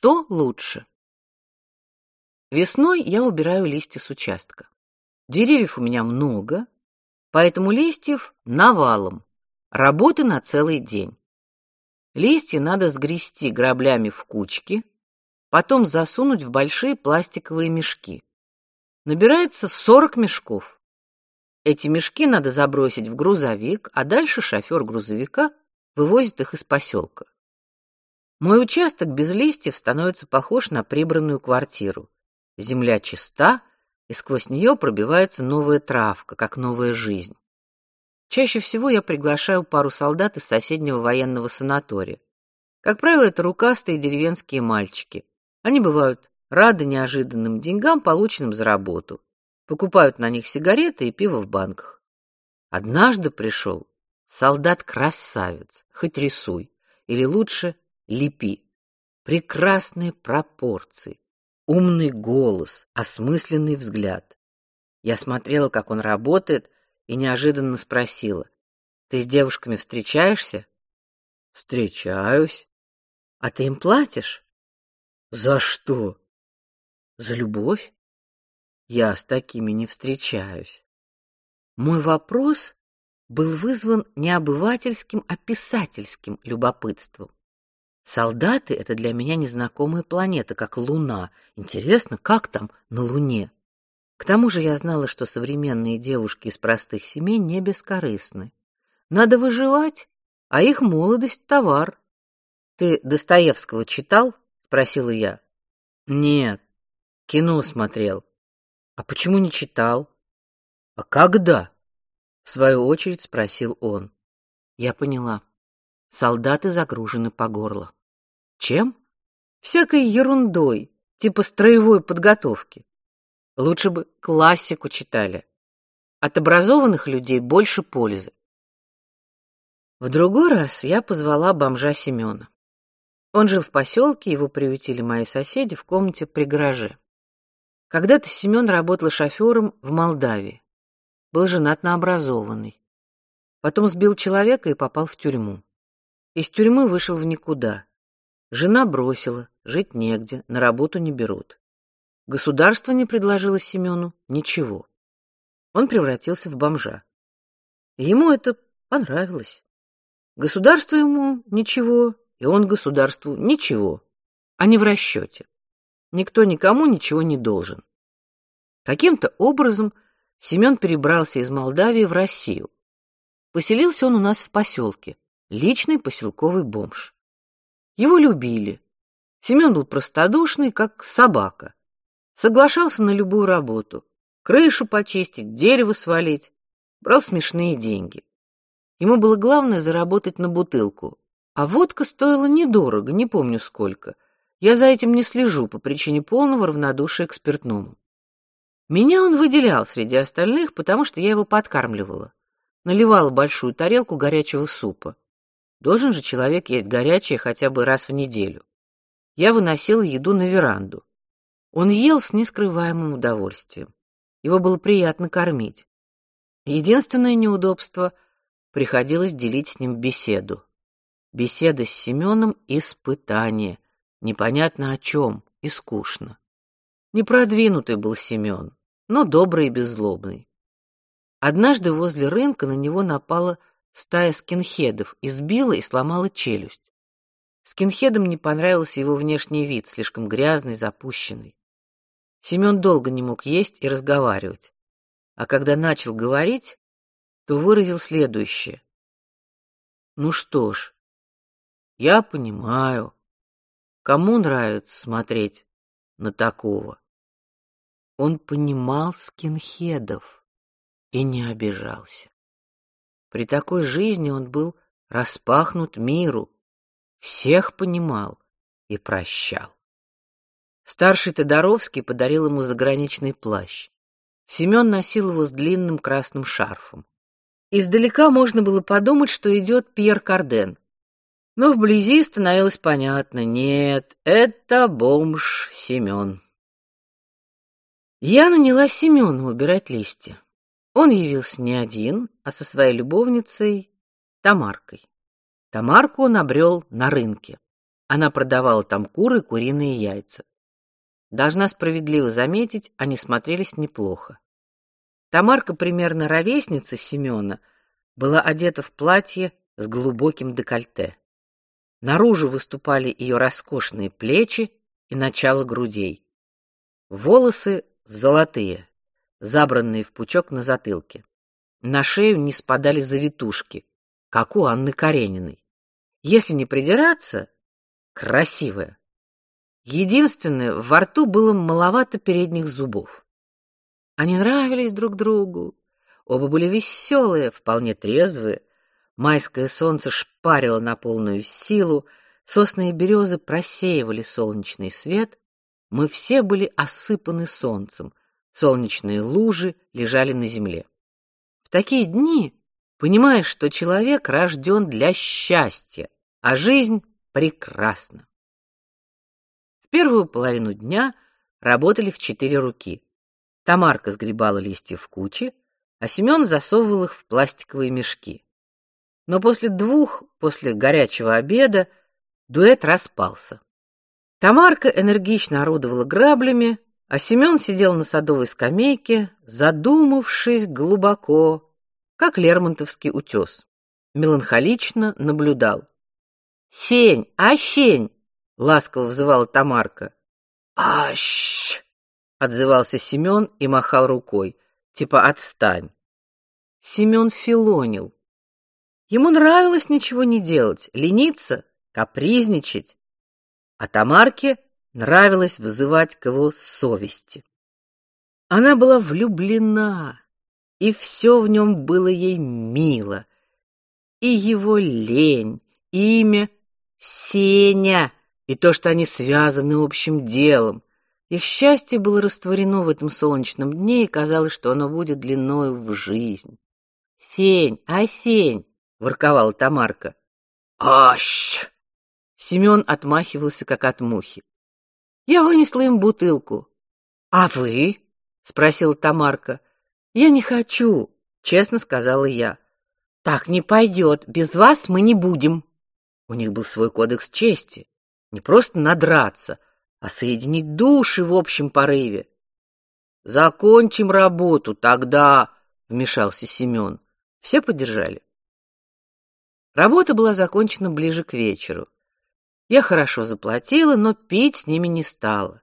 Что лучше? Весной я убираю листья с участка. Деревьев у меня много, поэтому листьев навалом. Работы на целый день. Листья надо сгрести граблями в кучки, потом засунуть в большие пластиковые мешки. Набирается 40 мешков. Эти мешки надо забросить в грузовик, а дальше шофер грузовика вывозит их из поселка. Мой участок без листьев становится похож на прибранную квартиру. Земля чиста, и сквозь нее пробивается новая травка, как новая жизнь. Чаще всего я приглашаю пару солдат из соседнего военного санатория. Как правило, это рукастые деревенские мальчики. Они бывают рады неожиданным деньгам, полученным за работу. Покупают на них сигареты и пиво в банках. Однажды пришел солдат-красавец, хоть рисуй, или лучше лепи. Прекрасные пропорции, умный голос, осмысленный взгляд. Я смотрела, как он работает, и неожиданно спросила: "Ты с девушками встречаешься?" "Встречаюсь. А ты им платишь?" "За что?" "За любовь. Я с такими не встречаюсь." Мой вопрос был вызван не обывательским, а писательским любопытством. Солдаты это для меня незнакомая планета, как Луна. Интересно, как там на Луне? К тому же я знала, что современные девушки из простых семей не бескорыстны. Надо выживать, а их молодость товар. Ты Достоевского читал? спросила я. Нет. Кино смотрел. А почему не читал? А когда? в свою очередь спросил он. Я поняла. Солдаты загружены по горло. Чем? Всякой ерундой, типа строевой подготовки. Лучше бы классику читали. От образованных людей больше пользы. В другой раз я позвала бомжа Семена. Он жил в поселке, его приютили мои соседи в комнате при гараже. Когда-то Семен работал шофером в Молдавии. Был женат на образованной. Потом сбил человека и попал в тюрьму. Из тюрьмы вышел в никуда. Жена бросила, жить негде, на работу не берут. Государство не предложило Семену ничего. Он превратился в бомжа. Ему это понравилось. Государство ему ничего, и он государству ничего. Они в расчете. Никто никому ничего не должен. Каким-то образом Семен перебрался из Молдавии в Россию. Поселился он у нас в поселке, личный поселковый бомж. Его любили. Семен был простодушный, как собака. Соглашался на любую работу: крышу почистить, дерево свалить, брал смешные деньги. Ему было главное заработать на бутылку, а водка стоила недорого, не помню сколько. Я за этим не слежу по причине полного равнодушия к спиртному. Меня он выделял среди остальных, потому что я его подкармливала. Наливала большую тарелку горячего супа. Должен же человек есть горячее хотя бы раз в неделю. Я выносила еду на веранду. Он ел с нескрываемым удовольствием. Его было приятно кормить. Единственное неудобство приходилось делить с ним беседу. Беседа с Семеном — испытание, непонятно о чем и скучно. Непродвинутый был Семен, но добрый и беззлобный. Однажды возле рынка на него напала стая скинхедов, избила и сломала челюсть. Скинхедам не понравился его внешний вид, слишком грязный, запущенный. Семен долго не мог есть и разговаривать. А когда начал говорить, то выразил следующее: Ну что ж, я понимаю, кому нравится смотреть на такого. Он понимал скинхедов и не обижался. При такой жизни он был распахнут миру, всех понимал и прощал. Старший Тодоровский подарил ему заграничный плащ. Семен носил его с длинным красным шарфом. Издалека можно было подумать, что идет Пьер Карден. Но вблизи становилось понятно: нет, это бомж Семен. Я наняла Семена убирать листья. Он явился не один, а со своей любовницей Тамаркой. Тамарку он обрел на рынке. Она продавала там куры и куриные яйца. Должна справедливо заметить, они смотрелись неплохо. Тамарка, примерно ровесница Семёна, была одета в платье с глубоким декольте. Наружу выступали ее роскошные плечи и начало грудей. Волосы золотые, забранные в пучок на затылке. На шею не спадали завитушки, как у Анны Карениной. Если не придираться, красивая. Единственное, во рту было маловато передних зубов. Они нравились друг другу. Оба были веселые, вполне трезвые. Майское солнце шпарило на полную силу, сосны и березы просеивали солнечный свет. Мы все были осыпаны солнцем. Солнечные лужи лежали на земле. В такие дни понимаешь, что человек рожден для счастья, а жизнь прекрасна. В первую половину дня работали в четыре руки. Тамарка сгребала листья в кучи, а Семен засовывал их в пластиковые мешки. Но после двух, после горячего обеда, дуэт распался. Тамарка энергично орудовала граблями, а Семен сидел на садовой скамейке, задумавшись глубоко, как лермонтовский утес. Меланхолично наблюдал. «Сень, а сень!» — ласково взывала Тамарка. «Ащ!» отзывался Семен и махал рукой, типа отстань. Семен филонил. Ему нравилось ничего не делать, лениться, капризничать. А Тамарке нравилось вызывать к его совести. Она была влюблена, и все в нем было ей мило. И его лень, и имя Сеня, и то, что они связаны общим делом, их счастье было растворено в этом солнечном дне, и казалось, что оно будет длиною в жизнь. «Сень, осень!» — ворковала Тамарка. «Ащ!» Семен отмахивался, как от мухи. Я вынесла им бутылку. «А вы?» — спросила Тамарка. «Я не хочу», — честно сказала я. «Так не пойдет. Без вас мы не будем». У них был свой кодекс чести. Не просто надраться, а соединить души в общем порыве. Закончим работу, тогда, вмешался Семен. Все поддержали. Работа была закончена ближе к вечеру. Я хорошо заплатила, но пить с ними не стала.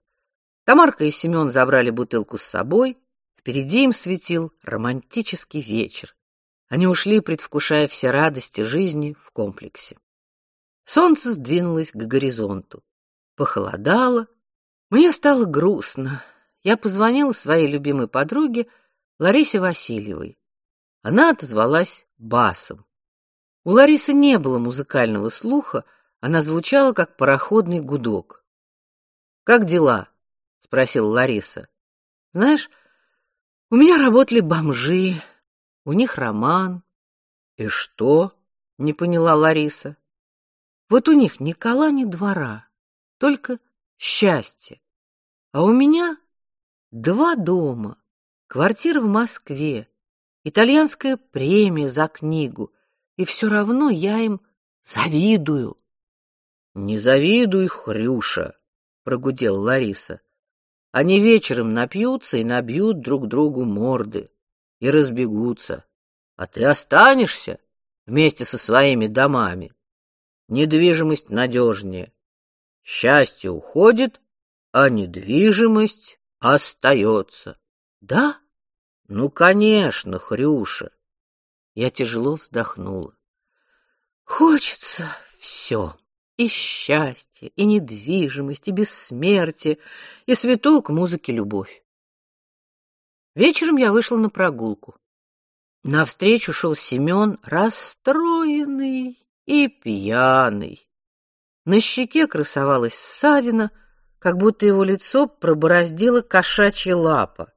Тамарка и Семен забрали бутылку с собой. Впереди им светил романтический вечер. Они ушли, предвкушая все радости жизни в комплексе. Солнце сдвинулось к горизонту. Похолодало. Мне стало грустно. Я позвонила своей любимой подруге Ларисе Васильевой. Она отозвалась басом. У Ларисы не было музыкального слуха, она звучала как пароходный гудок. Как дела? спросила Лариса. Знаешь, у меня работали бомжи, у них роман. И что? не поняла Лариса. Вот у них ни кола, ни двора только счастье. А у меня два дома, квартира в Москве, итальянская премия за книгу, и все равно я им завидую. Не завидуй, Хрюша, прогудел Лариса. Они вечером напьются и набьют друг другу морды и разбегутся, а ты останешься вместе со своими домами. Недвижимость надежнее. Счастье уходит, а недвижимость остается. Да? Ну, конечно, Хрюша. Я тяжело вздохнула. Хочется все. И счастье, и недвижимость, и бессмертие, и святую к музыке любовь. Вечером я вышла на прогулку. Навстречу шел Семен, расстроенный и пьяный. На щеке красовалась ссадина, как будто его лицо пробороздила кошачья лапа.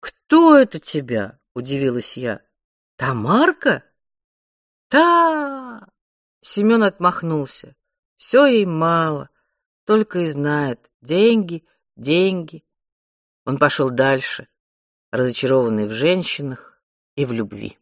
Кто это тебя? удивилась я. Тамарка? Та! Семен отмахнулся. Все ей мало, только и знает деньги, деньги. Он пошел дальше, разочарованный в женщинах и в любви.